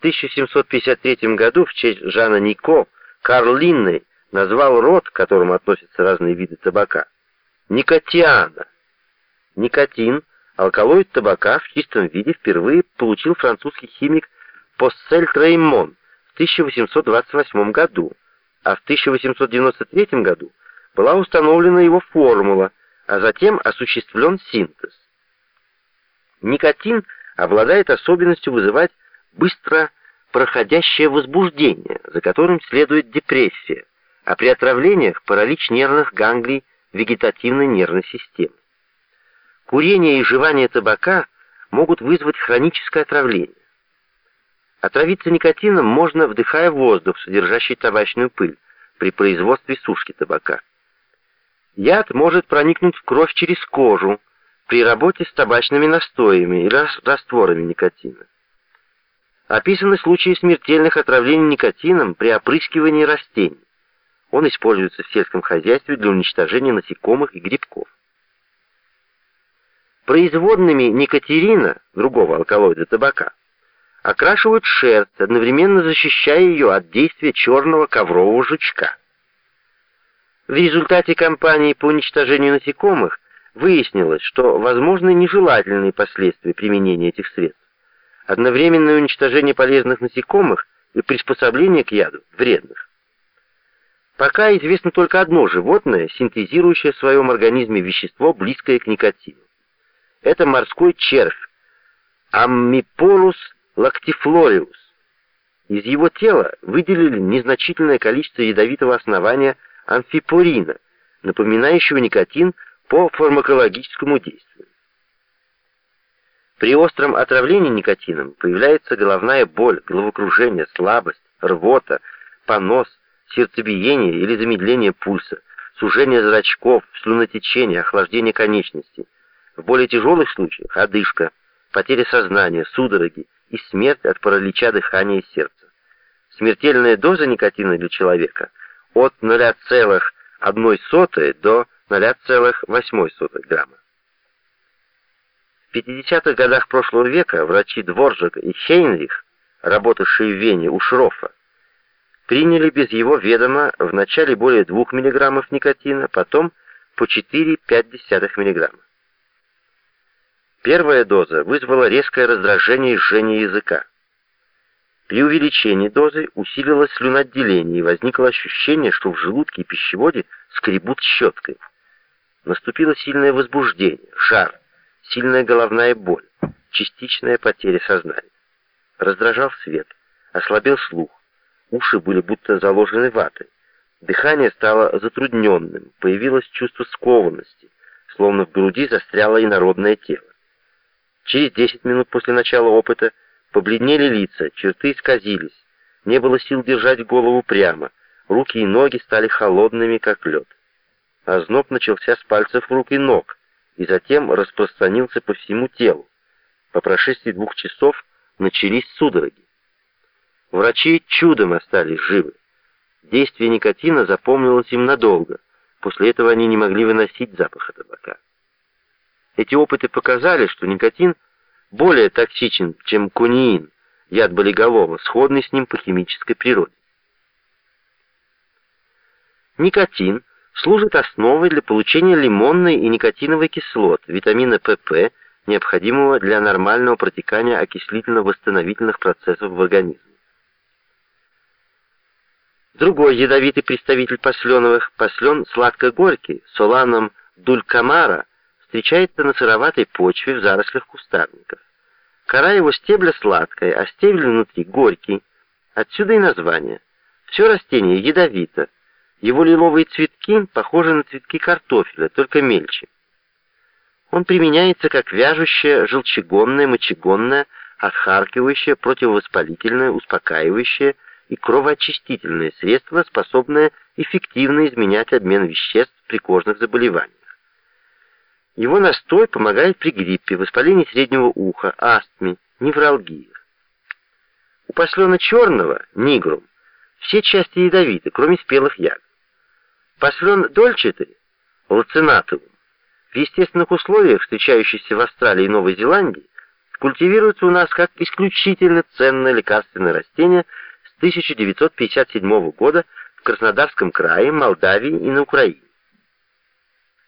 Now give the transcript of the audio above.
1753 году в честь Жана Нико Карл Линней назвал род, к которому относятся разные виды табака, никотиана. Никотин, алкалоид табака в чистом виде впервые получил французский химик Поссель Треймон в 1828 году, а в 1893 году была установлена его формула, а затем осуществлен синтез. Никотин обладает особенностью вызывать быстро проходящее возбуждение, за которым следует депрессия, а при отравлениях паралич нервных ганглий вегетативной нервной системы. Курение и жевание табака могут вызвать хроническое отравление. Отравиться никотином можно, вдыхая воздух, содержащий табачную пыль, при производстве сушки табака. Яд может проникнуть в кровь через кожу при работе с табачными настоями или растворами никотина. Описаны случаи смертельных отравлений никотином при опрыскивании растений. Он используется в сельском хозяйстве для уничтожения насекомых и грибков. Производными никотерина, другого алкалоида табака, окрашивают шерсть, одновременно защищая ее от действия черного коврового жучка. В результате кампании по уничтожению насекомых выяснилось, что возможны нежелательные последствия применения этих средств. Одновременное уничтожение полезных насекомых и приспособление к яду вредных. Пока известно только одно животное, синтезирующее в своем организме вещество, близкое к никотину. Это морской червь, Аммиполус лактифлориус. Из его тела выделили незначительное количество ядовитого основания амфипурина, напоминающего никотин по фармакологическому действию. При остром отравлении никотином появляется головная боль, головокружение, слабость, рвота, понос, сердцебиение или замедление пульса, сужение зрачков, слюнотечение, охлаждение конечностей. В более тяжелых случаях одышка, потеря сознания, судороги и смерть от паралича дыхания и сердца. Смертельная доза никотина для человека от 0,1 до 0,8 грамма. В 50-х годах прошлого века врачи Дворжак и Хейнрих, работавшие в Вене у Шрофа, приняли без его ведома вначале более 2 мг никотина, потом по 4-5 мг. Первая доза вызвала резкое раздражение и жжение языка. При увеличении дозы усилилось слюноотделение и возникло ощущение, что в желудке и пищеводе скребут щеткой. Наступило сильное возбуждение, жар, сильная головная боль, частичная потеря сознания. Раздражал свет, ослабел слух, уши были будто заложены ватой. Дыхание стало затрудненным, появилось чувство скованности, словно в груди застряло инородное тело. Через 10 минут после начала опыта побледнели лица, черты исказились, не было сил держать голову прямо, руки и ноги стали холодными, как лед. Озноб начался с пальцев рук и ног, и затем распространился по всему телу. По прошествии двух часов начались судороги. Врачи чудом остались живы. Действие никотина запомнилось им надолго. После этого они не могли выносить запаха табака. Эти опыты показали, что никотин более токсичен, чем кунеин, яд болиголова, сходный с ним по химической природе. Никотин служит основой для получения лимонной и никотиновой кислот, витамина ПП, необходимого для нормального протекания окислительно-восстановительных процессов в организме. Другой ядовитый представитель посленовых, послен сладко-горький, соланом дулькамара, встречается на сыроватой почве в зарослях кустарников. Кора его стебля сладкая, а стебель внутри горький. Отсюда и название. Все растение ядовито. Его лиловые цветки похожи на цветки картофеля, только мельче. Он применяется как вяжущее, желчегонное, мочегонное, отхаркивающее, противовоспалительное, успокаивающее и кровоочистительное средство, способное эффективно изменять обмен веществ при кожных заболеваниях. Его настой помогает при гриппе, воспалении среднего уха, астме, невралгии. У послена черного, нигрум, все части ядовиты, кроме спелых ягод. Послен дольчатый, лацинатовым, в естественных условиях, встречающийся в Австралии и Новой Зеландии, культивируется у нас как исключительно ценное лекарственное растение с 1957 года в Краснодарском крае, Молдавии и на Украине.